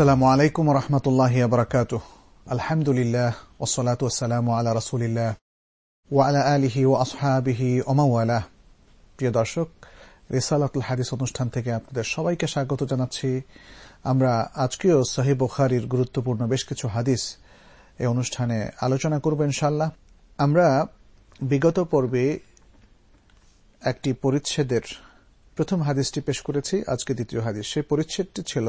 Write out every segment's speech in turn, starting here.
আসসালামু আলাইকুম রহমতুল্লাহ বরকাত আলহামদুলিল্লাহ ওসলাত ওসালাম আলা রসুলিল্লাহ ওয়ালা আলিহি ও আসহাবিহি ওমাওয়ালা প্রিয় দর্শক, রিসালাতুল হাদিস অনুষ্ঠান থেকে আপনাদের সবাইকে স্বাগত জানাচ্ছি। আমরা আজকেও সাহিব বুখারির গুরুত্বপূর্ণ বেশ কিছু হাদিস এই অনুষ্ঠানে আলোচনা করব ইনশাল্লাহ আমরা বিগত পর্বে একটি পরিচ্ছেদের প্রথম হাদিসটি পেশ করেছি, আজকে দ্বিতীয় হাদিস। সেই পরিচ্ছেদটি ছিল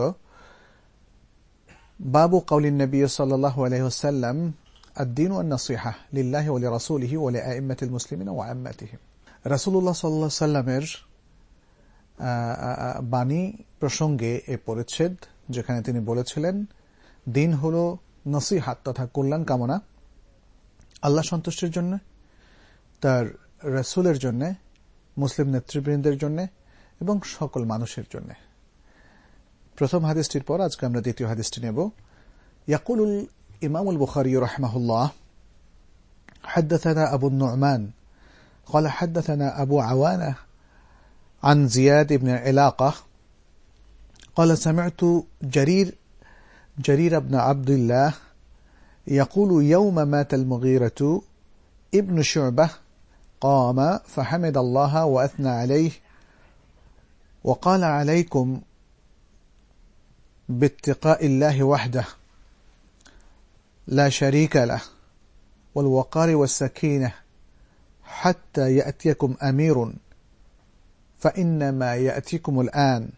বাবু কৌলিন নবী সাল্লাহ আলহ্লাম আদিন ওয়ান্নাসিহা লিল্লাহ ওলি রাসুলহি ওলি আইম্মাতিল মুসলিমিন ও আইম্মাতিহিম রাসুল্লাহ সাল্লা সাল্লামের বাণী প্রসঙ্গে এ পরিচ্ছেদ, যেখানে তিনি বলেছিলেন, দিন হল নসিহাত তথা কল্যাণ কামনা, আল্লাহ সন্তুষ্টির জন্য, তার রসুলের জন্য, মুসলিম নেতৃবৃন্দের জন্য এবং সকল মানুষের জন্যে। প্রথম হাদিসটির পর আজকে আমরা দ্বিতীয় হাদিসটি নেব ইয়াকুলুল ইমামুল বুখারি রহমাহুল্লাহ حدثنا أبو النعمان قال حدثنا أبو عوانة عن زياد بن علاقة قال سمعت جرير جرير بن عبد الله يقول يوم مات المغيرة ابن شعبة قام فحمد الله وأثنى عليه وقال عليكم باتقاء الله وحده لا شريك له والوقار والسكينة حتى يأتيكم أمير فإنما يأتيكم الآن.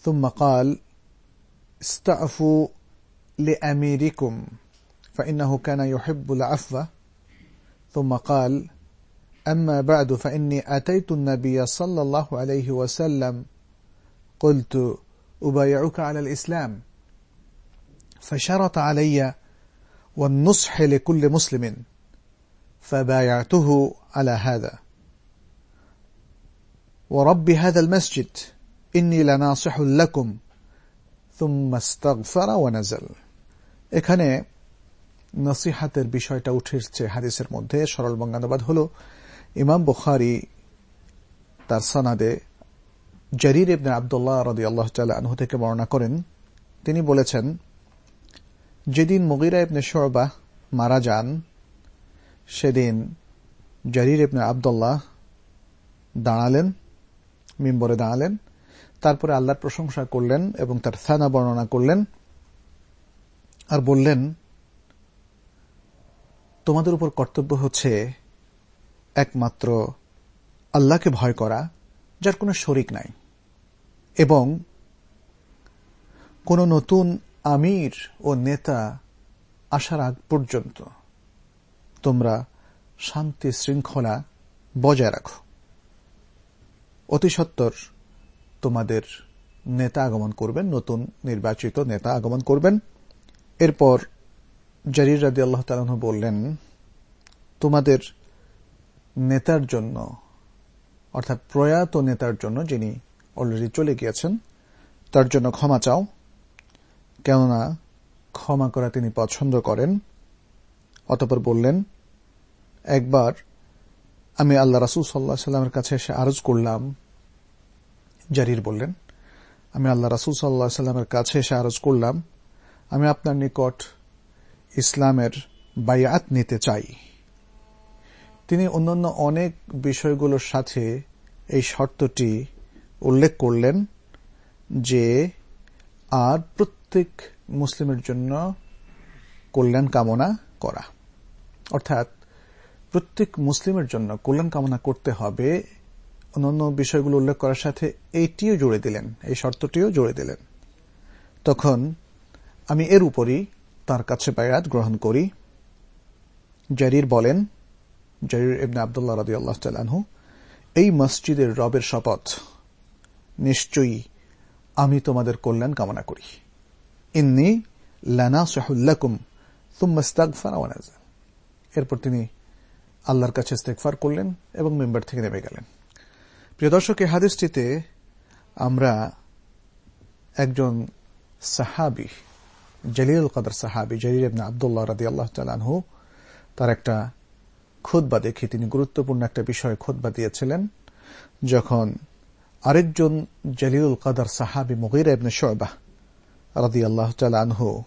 ثم قال استعفوا لأميركم فإنه كان يحب العفو. ثم قال أما بعد فإني أتيت النبي صلى الله عليه وسلم. قلت أبايعك على الإسلام فشرط علي والنصح لكل مسلم فبايعته على هذا ورب هذا المسجد إني لناصح لكم ثم استغفر ونزل এখানে নসিহাতের বিষয়টা উঠেছে হাদিসের মধ্যে সরল বঙ্গানুবাদ হল ইমাম বুখারি তার সনাদে জারির ইবনে আবদুল্লাহ রদি আল্লাহ আনহু থেকে বর্ণনা করেন, তিনি বলেছেন, যেদিন মুগিরা ইবনে শোরবাহ মারা যান, সেদিন জারির ইবনে আবদুল্লাহ দাঁড়ালেন, মিম্বরে দাঁড়ালেন, তারপরে আল্লাহর প্রশংসা করলেন এবং তার থানা বর্ণনা করলেন আর বললেন, তোমাদের উপর কর্তব্য হচ্ছে একমাত্র আল্লাহকে ভয় করা, যার কোনো শরিক নাই। এবং কোন নতুন আমির ও নেতা আসার আগ পর্যন্ত তোমরা শান্তি শৃঙ্খলা বজায় রাখো। অতি সত্তর তোমাদের নেতা আগমন করবেন, নতুন নির্বাচিত নেতা আগমন করবেন। এরপর জারির রাদি আল্লাহ তালন বললেন, তোমাদের নেতার জন্য, অর্থাৎ প্রয়াত নেতার জন্য যিনি অলরেডি চলে গিয়েছেন, তার জন্য ক্ষমা চাও। কেননা ক্ষমা করা তিনি পছন্দ করেন। অতপর বললেন, একবার আমি আল্লাহ রাসুল সাল্লাহ সাল্লামের কাছে এসে আরজ করলাম। জারির বললেন, আমি আল্লাহ রাসুল সাল্লাহ সাল্লামের কাছে এসে আরজ করলাম। আমি আপনার নিকট ইসলামের বায়াত নিতে চাই। তিনি অন্যান্য অনেক বিষয়গুলোর সাথে এই শর্তটি উল্লেখ করলেন যে, আর প্রত্যেক মুসলিমের জন্য কল্যাণ কামনা করা। অর্থাৎ, প্রত্যেক মুসলিমের জন্য কল্যাণ কামনা করতে হবে। অন্যান্য বিষয়গুলো উল্লেখ করার সাথে এইটিও জুড়ে দিলেন, এই শর্তটিও জুড়ে দিলেন। তখন আমি এর উপরই তার কাছে বায়াত গ্রহণ করি। জারির বলেন, জারির ইবনে আবদুল্লাহ রাজি আল্লাহ এই মসজিদের রবের শপথ নিশ্চয়ই আমি তোমাদের কল্যাণ কামনা করি। ইন্নি লানা সাহুল্লাকুম তুম্মাস্তাগফার এরপর তিনি আল্লাহর কাছে ইস্তেকফার করলেন এবং মেম্বার থেকে নেমে গেলেন। প্রিয় দর্শক, এই হাদিসটিতে আমরা একজন সাহাবি জলিল কাদর সাহাবি, জলিল ইবনে আবদুল্লাহ রাদি আল্লাহ তালহু তার একটা খোদবা দেখি তিনি গুরুত্বপূর্ণ একটা বিষয়ে খোদবা দিয়েছিলেন, যখন আরেকজন জলিউল কাদার সাহাবি মুগির এবনে শোয়বাহ রাদি আল্লাহ আনহু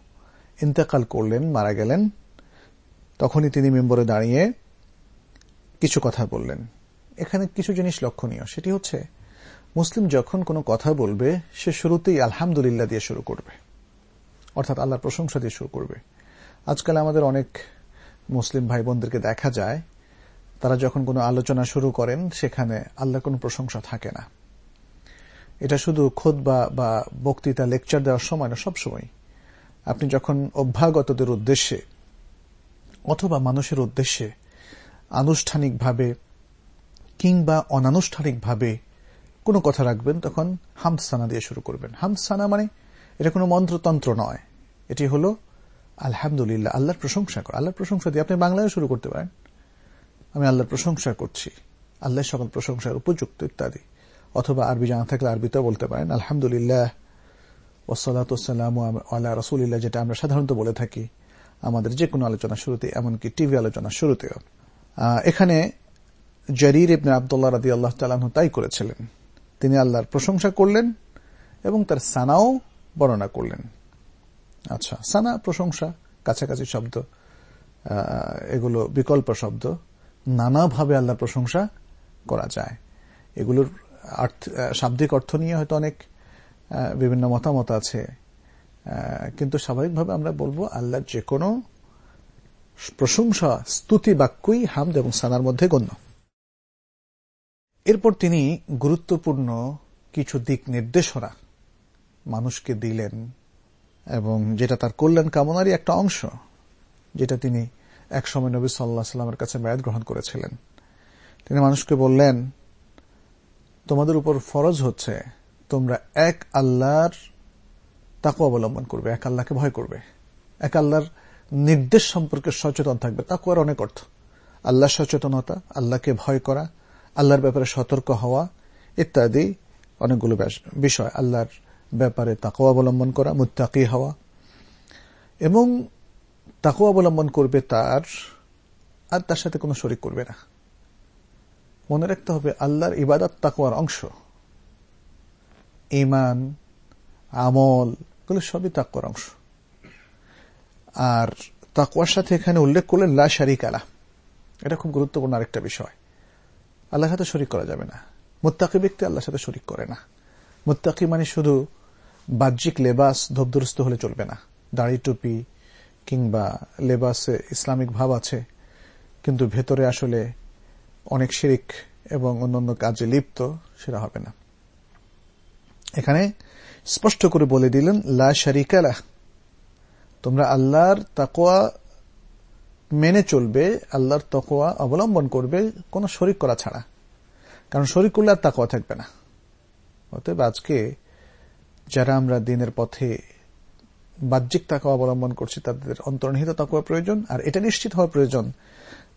ইন্তেকাল করলেন, মারা গেলেন। তখনই তিনি মেম্বরে দাঁড়িয়ে কিছু কথা বললেন। এখানে কিছু জিনিস লক্ষণীয়। সেটি হচ্ছে, মুসলিম যখন কোনো কথা বলবে, সে শুরুতেই আলহামদুলিল্লাহ দিয়ে শুরু করবে। অর্থাৎ আল্লাহর প্রশংসা দিয়ে শুরু করবে। আজকাল আমাদের অনেক মুসলিম ভাই বোনদেরকে দেখা যায়, তারা যখন কোনো আলোচনা শুরু করেন, সেখানে আল্লাহর কোনো প্রশংসা থাকে না। এটা শুধু খোদ বা বক্তৃতা লেকচার দেওয়ার সময় না সবসময় আপনি যখন অভ্যাগতদের উদ্দেশ্যে অথবা মানুষের উদ্দেশ্যে আনুষ্ঠানিকভাবে কিংবা অনানুষ্ঠানিকভাবে কোনো কথা রাখবেন, তখন হামসানা দিয়ে শুরু করবেন। হামসানা মানে এটা কোনো মন্ত্রতন্ত্র নয়। এটি হল আলহামদুলিল্লাহ, আল্লাহর প্রশংসা করা। আল্লাহর প্রশংসা দিয়ে আপনি বাংলায় শুরু করতে পারেন। আমি আল্লাহর প্রশংসা করছি। আল্লাহর সকল প্রশংসার উপযুক্ত ইত্যাদি। অথবা আরবি জানা থাকলে আরবিতেও বলতে পারেন। আলহামদুলিল্লাহ ওসালাতাম আল্লাহ রসুলিল্লাহ, যেটা আমরা সাধারণত বলে থাকি আমাদের যে কোনো আলোচনা শুরুতে, এমনকি টিভি আলোচনা শুরুতেও। এখানে জরির ইবনে আবদুল্লাহ রাদি আল্লাহ তালাহ তাই করেছিলেন। তিনি আল্লাহর প্রশংসা করলেন এবং তার সানাও বর্ণনা করলেন। আচ্ছা সানা, প্রশংসা, কাছাকাছি শব্দ এগুলো বিকল্প শব্দ। নানাভাবে আল্লাহর প্রশংসা করা যায়। এগুলোর শাব্দিক অর্থ নিয়ে হয়তো অনেক বিভিন্ন মতামত আছে। কিন্তু স্বাভাবিকভাবে আমরা বলব, আল্লাহর যে কোনো প্রশংসা, স্তুতি বাক্যই হামদ এবং সানার মধ্যে গণ্য। এরপর তিনি গুরুত্বপূর্ণ কিছু দিক নির্দেশনা মানুষকে দিলেন এবং যেটা তার কল্যাণ কামনারই একটা অংশ, যেটা তিনি একসময় নবী সাল্লাহ সাল্লামের কাছে ব্যয় গ্রহণ করেছিলেন। তিনি মানুষকে বললেন তোমাদের উপর ফরজ হচ্ছে, তোমরা এক আল্লাহর তাকে অবলম্বন করবে, এক আল্লাহকে ভয় করবে। এক আল্লাহর নির্দেশ সম্পর্কে সচেতন থাকবে। তাকুয়ার অনেক অর্থ। আল্লাহ সচেতনতা, আল্লাহকে ভয় করা, আল্লাহর ব্যাপারে সতর্ক হওয়া ইত্যাদি অনেকগুলো বিষয়। আল্লাহর ব্যাপারে তাকো অবলম্বন করা, মুত্তাকি হওয়া। এবং তাকো অবলম্বন করবে তার, আর তার সাথে কোনো শরিক করবে না। মনে রাখতে হবে, আল্লাহর ইবাদত তাকোয়ার অংশ। ইমান আমল, এগুলো সবই তাকুয়ার অংশ। আর তাকুয়ার সাথে এখানে উল্লেখ করলেন, লা শারিক আলা এটা খুব গুরুত্বপূর্ণ আরেকটা বিষয়। আল্লাহর সাথে শরিক করা যাবে না। মুত্তাকি ব্যক্তি আল্লাহর সাথে শরিক করে না। মুত্তাকি মানে শুধু বাহ্যিক লেবাস ধবদুরস্ত হলে চলবে না। দাড়ি টুপি কিংবা লেবাসে ইসলামিক ভাব আছে, কিন্তু ভেতরে আসলে অনেক শিরিক এবং অন্যান্য কাজে লিপ্ত, সেটা হবে না। এখানে স্পষ্ট করে বলে দিলেন, লা শারিকালা তোমরা আল্লাহর তাকোয়া মেনে চলবে, আল্লাহর তকোয়া অবলম্বন করবে, কোন শরিক করা ছাড়া। কারণ শরিক করলে আর তাকোয়া থাকবে না। অতএব আজকে যারা আমরা দিনের পথে বাহ্যিক তাকওয়া অবলম্বন করছি, তাদের অন্তর্নিহিত তাকওয়া প্রয়োজন। আর এটা নিশ্চিত হওয়া প্রয়োজন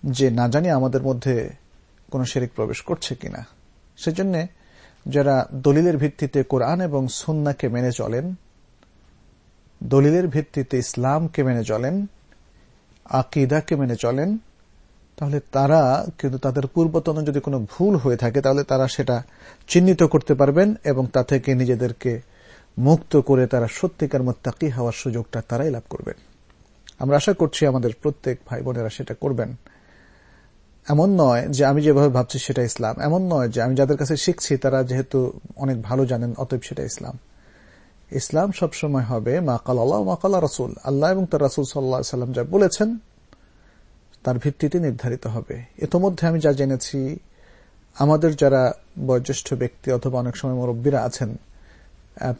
যে, না জানি আমাদের মধ্যে কোন শেরিক প্রবেশ করছে কিনা। সেজন্য যারা দলিলের ভিত্তিতে কোরআন এবং সুন্নাকে মেনে চলেন, দলিলের ভিত্তিতে ইসলামকে মেনে চলেন, আকিদাকে মেনে চলেন, তাহলে তারা কিন্তু তাদের পূর্বতন যদি কোনো ভুল হয়ে থাকে, তাহলে তারা সেটা চিহ্নিত করতে পারবেন এবং তা থেকে নিজেদেরকে মুক্ত করে তারা সত্যিকার মোত্তাকি হওয়ার সুযোগটা তারাই লাভ করবেন। আমরা আশা করছি আমাদের প্রত্যেক ভাই বোনেরা সেটা করবেন। এমন নয় যে আমি যেভাবে ভাবছি সেটা ইসলাম। এমন নয় যে আমি যাদের কাছে শিখছি তারা যেহেতু অনেক ভালো জানেন, অতএব সেটা ইসলাম। ইসলাম সবসময় হবে মাকাল আল্লাহ মাকাল রসুল। আল্লাহ এবং তার রাসুল সাল্লাহ সাল্লাম যা বলেছেন, তার ভিত্তিতে নির্ধারিত হবে। ইতোমধ্যে আমি যা জেনেছি, আমাদের যারা বয়োজ্যেষ্ঠ ব্যক্তি অথবা অনেক সময় মুরব্বীরা আছেন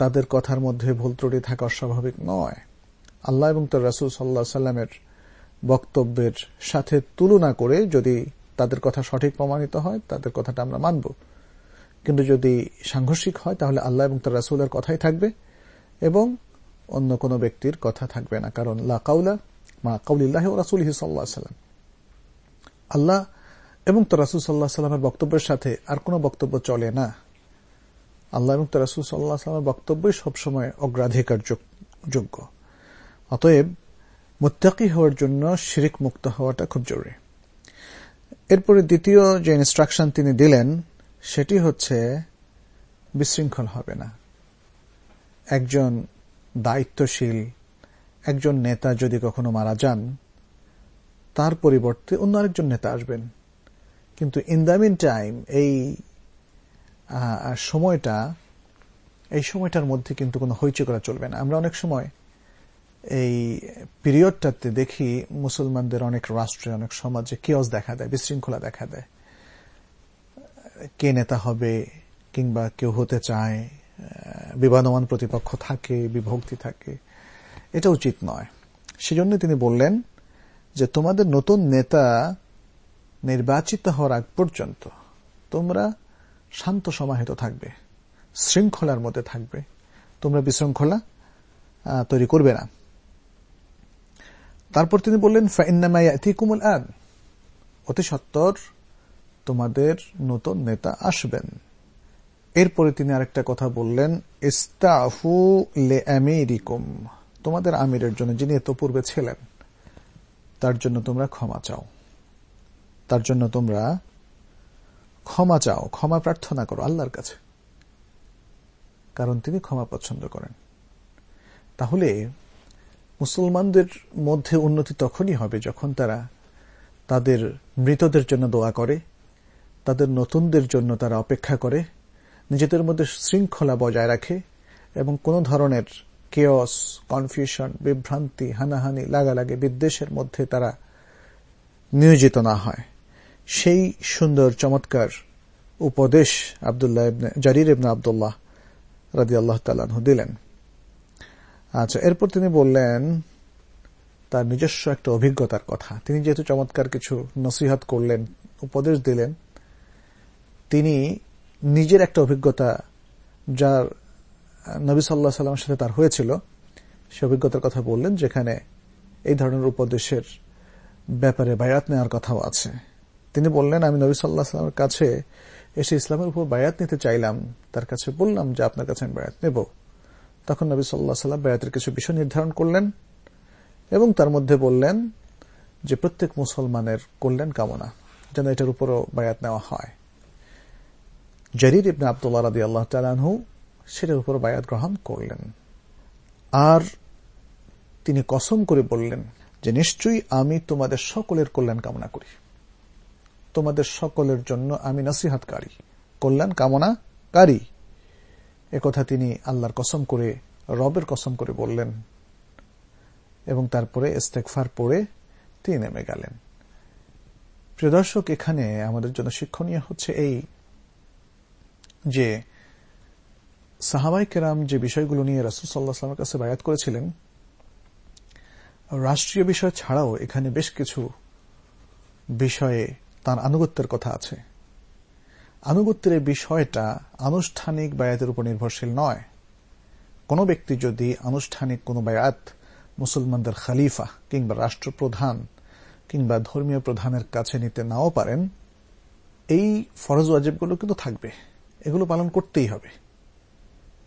তাদের কথার মধ্যে ভুল ত্রুটি থাকা অস্বাভাবিক নয়। আল্লাহ এবং তার রাসুল সাল্লাহ সাল্লামের বক্তব্যের সাথে তুলনা করে যদি তাদের কথা সঠিক প্রমাণিত হয়, তাদের কথাটা আমরা মানব। কিন্তু যদি সাংঘর্ষিক হয়, তাহলে আল্লাহ এবং তার রাসুলের কথাই থাকবে এবং অন্য কোনো ব্যক্তির কথা থাকবে না। কারণ লা মা কাউলিল্লাহ রাসুল সাল্লাহ সাল্লাম। আল্লাহ এবং তার রাসুল সাল্লাহ সাল্লামের বক্তব্যের সাথে আর কোনো বক্তব্য চলে না। আল্লাহ এবং তার রাসুল সাল্লাহ সাল্লামের বক্তব্যই সবসময় অগ্রাধিকার যোগ্য অতএব মুত্তাকি হওয়ার জন্য শিরিক মুক্ত হওয়াটা খুব জরুরি। এরপরে দ্বিতীয় যে ইনস্ট্রাকশন তিনি দিলেন, সেটি হচ্ছে বিশৃঙ্খল হবে না। একজন দায়িত্বশীল, একজন নেতা যদি কখনো মারা যান, তার পরিবর্তে অন্য আরেকজন নেতা আসবেন। কিন্তু ইন দ্য মিন টাইম এই সময়টা, এই সময়টার মধ্যে কিন্তু কোনো হইচে করা চলবে না। আমরা অনেক সময় এই পিরিয়ডটাতে দেখি মুসলমানদের অনেক রাষ্ট্রে, অনেক সমাজে কেয়স দেখা দেয়, বিশৃঙ্খলা দেখা দেয়। কে নেতা হবে কিংবা কেউ হতে চায় বিবাদমান প্রতিপক্ষ থাকে, বিভক্তি থাকে, এটা উচিত নয়। সেজন্য তিনি বললেন যে, তোমাদের নতুন নেতা নির্বাচিত হওয়ার আগ পর্যন্ত তোমরা শান্ত সমাহিত থাকবে, শৃঙ্খলার মধ্যে থাকবে। তোমরা বিশৃঙ্খলা তৈরি করবে না। তারপর তিনি বললেন ফাইন্নামাইকুমুল আন। অতি সত্তর তোমাদের নতুন নেতা আসবেন। এরপরে তিনি আরেকটা কথা বললেন, ইস্তাফু লে আমেরিকুম তোমাদের আমিরের জন্য, যিনি এত পূর্বে ছিলেন, তার জন্য তোমরা ক্ষমা চাও। তার জন্য তোমরা ক্ষমা চাও, ক্ষমা প্রার্থনা করো আল্লাহর কাছে। কারণ তিনি ক্ষমা পছন্দ করেন। তাহলে মুসলমানদের মধ্যে উন্নতি তখনই হবে যখন তারা তাদের মৃতদের জন্য দোয়া করে, তাদের নতুনদের জন্য তারা অপেক্ষা করে, নিজেদের মধ্যে শৃঙ্খলা বজায় রাখে এবং কোন ধরনের কেয়স কনফিউশন বিভ্রান্তি, হানাহানি, লাগালাগি, বিদ্বেষের মধ্যে তারা নিয়োজিত না হয়। সেই সুন্দর, চমৎকার উপদেশ আবদুল্লাহ জারির ইবনা আবদুল্লাহ রাজি আল্লাহ তালাহ দিলেন। আচ্ছা এরপর তিনি বললেন, তার নিজস্ব একটা অভিজ্ঞতার কথা। তিনি যেহেতু চমৎকার কিছু নসিহত করলেন, উপদেশ দিলেন, তিনি নিজের একটা অভিজ্ঞতা যার নবী সাল্লাহ সাল্লামের সাথে তার হয়েছিল, সে অভিজ্ঞতার কথা বললেন, যেখানে এই ধরনের উপদেশের ব্যাপারে বায়াত নেওয়ার কথাও আছে। তিনি বললেন, আমি নবী সাল্লাহ সাল্লামের কাছে এসে ইসলামের উপর বায়াত নিতে চাইলাম, তার কাছে বললাম যে, আপনার কাছে আমি বায়াত নেব। তখন নবী সাল্লাহ সাল্লাম বায়াতের কিছু বিষয় নির্ধারণ করলেন এবং তার মধ্যে বললেন যে প্রত্যেক মুসলমানের কল্যাণ কামনা যেন এটার উপরও বায়াত নেওয়া হয়। জারির ইবনে আবদুল্লাহ রাদি আল্লাহ তালানহু সেটার উপর বায়াত গ্রহণ করলেন। আর তিনি কসম করে বললেন যে নিশ্চয়ই আমি তোমাদের সকলের কল্যাণ কামনা করি। তোমাদের সকলের জন্য আমি নসিহাতকারী, কল্যাণ কামনাকারী। একথা তিনি আল্লাহর কসম করে, রবের কসম করে বললেন। এবং তারপরে ইস্তেকফার পড়ে তিনি নেমে গেলেন। প্রিয় দর্শক, এখানে আমাদের জন্য শিক্ষণীয় হচ্ছে এই যে সাহাবাই কেরাম যে বিষয়গুলো নিয়ে রাসুল কাছে বায়াত করেছিলেন, রাষ্ট্রীয় বিষয় ছাড়াও এখানে বেশ কিছু বিষয়ে তার আনুগত্যের কথা আছে। আনুগত্যের বিষয়টা আনুষ্ঠানিক বায়াতের উপর নির্ভরশীল নয়। কোনো ব্যক্তি যদি আনুষ্ঠানিক কোনো বায়াত মুসলমানদের খালিফা কিংবা রাষ্ট্রপ্রধান কিংবা ধর্মীয় প্রধানের কাছে নিতে নাও পারেন, এই ফরজ ওয়াজিবগুলো কিন্তু থাকবে। এগুলো পালন করতেই হবে।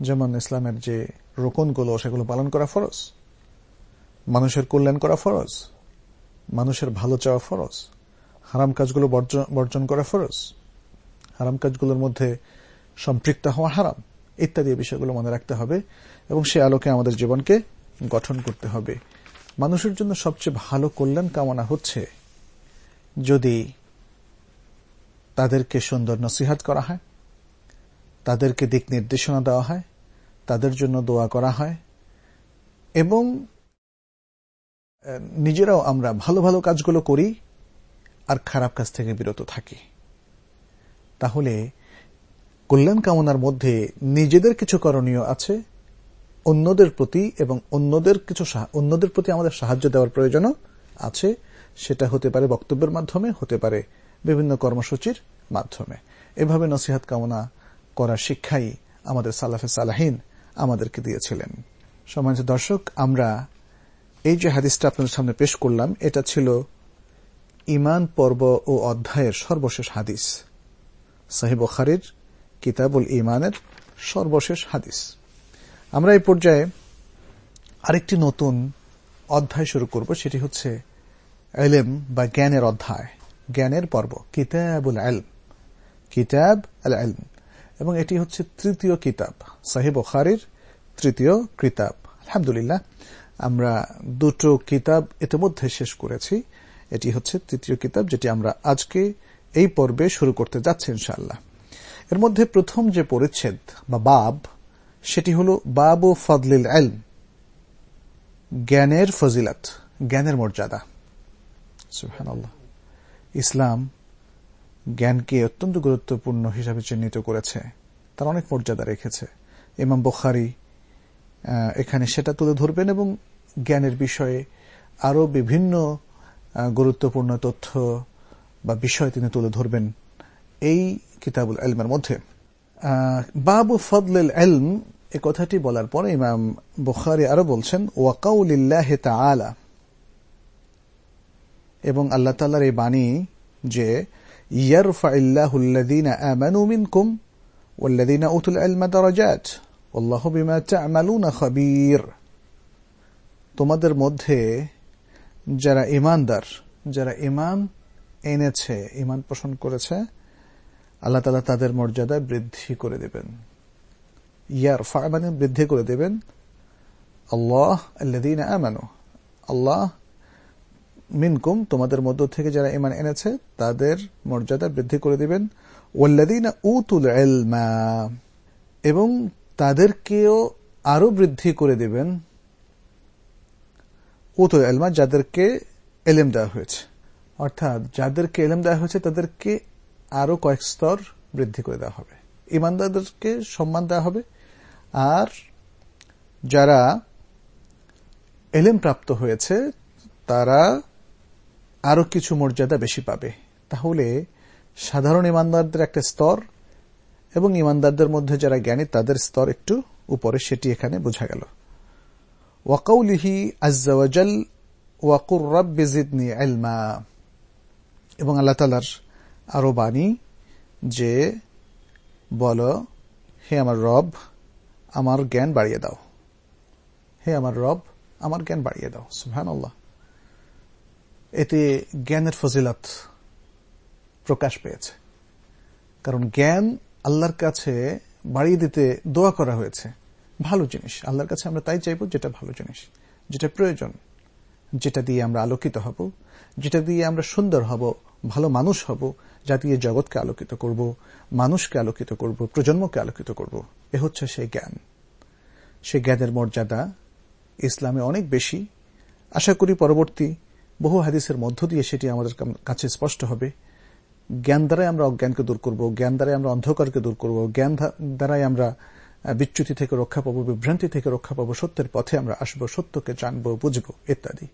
যেমন ইসলামের যে রোকনগুলো, সেগুলো পালন করা ফরজ। মানুষের কল্যাণ করা ফরজ। মানুষের ভালো চাওয়া ফরজ। হারাম কাজগুলো বর্জন করা ফরজ। হারাম কাজগুলোর মধ্যে সম্পৃক্ত হওয়া হারাম, ইত্যাদি বিষয়গুলো মনে রাখতে হবে এবং সে আলোকে আমাদের জীবনকে গঠন করতে হবে। মানুষের জন্য সবচেয়ে ভালো কল্যাণ কামনা হচ্ছে যদি তাদেরকে সুন্দর নসিহাত করা হয়, তাদেরকে দিক নির্দেশনা দেওয়া হয়, তাদের জন্য দোয়া করা হয় এবং নিজেরাও আমরা ভালো ভালো কাজগুলো করি আর খারাপ কাজ থেকে বিরত থাকি। তাহলে কল্যাণ কামনার মধ্যে নিজেদের কিছু করণীয় আছে, অন্যদের প্রতি এবং অন্যদের কিছু অন্যদের প্রতি আমাদের সাহায্য দেওয়ার প্রয়োজনও আছে, সেটা হতে পারে বক্তব্যের মাধ্যমে, হতে পারে বিভিন্ন কর্মসূচির মাধ্যমে। এভাবে নসিহাত কামনা করার শিক্ষাই আমাদের সালাফে সালাহিন আমাদেরকে দিয়েছিলেন। সম্মানিত দর্শক, আমরা এই যে হাদিসটা আপনাদের সামনে পেশ করলাম, এটা ছিল ইমান পর্ব ও অধ্যায়ের সর্বশেষ হাদিস। সাহেব খারির কিতাবুল ইমানের সর্বশেষ হাদিস। আমরা এই পর্যায়ে আরেকটি নতুন অধ্যায় শুরু করব, সেটি হচ্ছে এলেম বা জ্ঞানের অধ্যায়, জ্ঞানের পর্ব, কিতাবুল আলম কিতাব আল আলম এবং এটি হচ্ছে তৃতীয় কিতাব, সাহেব খারির তৃতীয় কিতাব। আলহামদুলিল্লাহ, আমরা দুটো কিতাব ইতিমধ্যে শেষ করেছি। এটি হচ্ছে তৃতীয় কিতাব, যেটি আমরা আজকে এই পর্বে শুরু করতে যাচ্ছে ইনশাআল্লাহ। এর মধ্যে প্রথম যে পরিচ্ছেদ বা বাব, সেটি হল বাবু ফদলিল এলম জ্ঞানের ফজিলাত, জ্ঞানের মর্যাদা। ইসলাম জ্ঞানকে অত্যন্ত গুরুত্বপূর্ণ হিসাবে চিহ্নিত করেছে, তার অনেক মর্যাদা রেখেছে। ইমাম বখারি এখানে সেটা তুলে ধরবেন এবং জ্ঞানের বিষয়ে আরও বিভিন্ন গুরুত্বপূর্ণ তথ্য বা বিষয় তিনি তুলে ধরবেন এই কিতাবুল এলমের মধ্যে বাবু ফদল এলম এ কথাটি বলার পরে ইমাম বুখারি আরো বলছেন ওয়াকাউলিল্লাহ আলা এবং আল্লাহ তাল্লার এই বাণী যে ইয়ারফাইল্লাহুল্লাদিন আমানু মিনকুম والذين أوتوا العلم درجات والله بما تعملون خبير তোমাদের মধ্যে যারা ইমানদার যারা ইমান এনেছে ইমান পোষণ করেছে, আল্লাহ তালা তাদের মর্যাদা বৃদ্ধি করে দেবেন। ইয়ার মানে বৃদ্ধি করে দেবেন। আল্লাহ আল্লাদিন আমানু, আল্লাহ মিনকুম, তোমাদের মধ্য থেকে যারা ইমান এনেছে, তাদের মর্যাদা বৃদ্ধি করে দিবেন। ওয়াল্লাদিন উতুল এলমা এবং তাদেরকেও আরও বৃদ্ধি করে দেবেন। উতুল এলমা যাদেরকে এলেম দেওয়া হয়েছে। অর্থাৎ যাদেরকে এলেম দেওয়া হয়েছে, তাদেরকে আরও কয়েক স্তর বৃদ্ধি করে দেওয়া হবে। ইমানদারদেরকে সম্মান দেওয়া হবে। আর যারা এলেম প্রাপ্ত হয়েছে, তারা আরও কিছু মর্যাদা বেশি পাবে। তাহলে সাধারণ ইমানদারদের একটা স্তর এবং ইমানদারদের মধ্যে যারা জ্ঞানী, তাদের স্তর একটু উপরে, সেটি এখানে বোঝা গেল। ওয়াকাউলিহি আজ্জাওয়াজাল, ওয়াকুর রব্বিজিদনি আলমা এবং আল্লাহ তালার আরও বাণী যে, বল, হে আমার রব, আমার জ্ঞান বাড়িয়ে দাও। হে আমার রব, আমার জ্ঞান বাড়িয়ে দাও। সুহান আল্লাহ এতে জ্ঞানের ফজিলত প্রকাশ পেয়েছে। কারণ জ্ঞান আল্লাহর কাছে বাড়িয়ে দিতে দোয়া করা হয়েছে। ভালো জিনিস। আল্লাহর কাছে আমরা তাই চাইব যেটা ভালো জিনিস, যেটা প্রয়োজন, যেটা দিয়ে আমরা আলোকিত হব। যেটা দিয়ে আমরা সুন্দর হব, ভালো মানুষ হব, যা দিয়ে জগৎকে আলোকিত করব, মানুষকে আলোকিত করব, প্রজন্মকে আলোকিত করব। এ হচ্ছে সেই জ্ঞান। সেই জ্ঞানের মর্যাদা ইসলামে অনেক বেশি। আশা করি পরবর্তী বহু হাদিসের মধ্য দিয়ে সেটি আমাদের কাছে স্পষ্ট হবে। জ্ঞান দ্বারাই আমরা অজ্ঞানকে দূর করব, জ্ঞান দ্বারাই আমরা অন্ধকারকে দূর করব, জ্ঞান দ্বারাই আমরা বিচ্যুতি থেকে রক্ষা পাবো, বিভ্রান্তি থেকে রক্ষা পাবো, সত্যের পথে আমরা আসব, সত্যকে জানব, বুঝব, ইত্যাদি।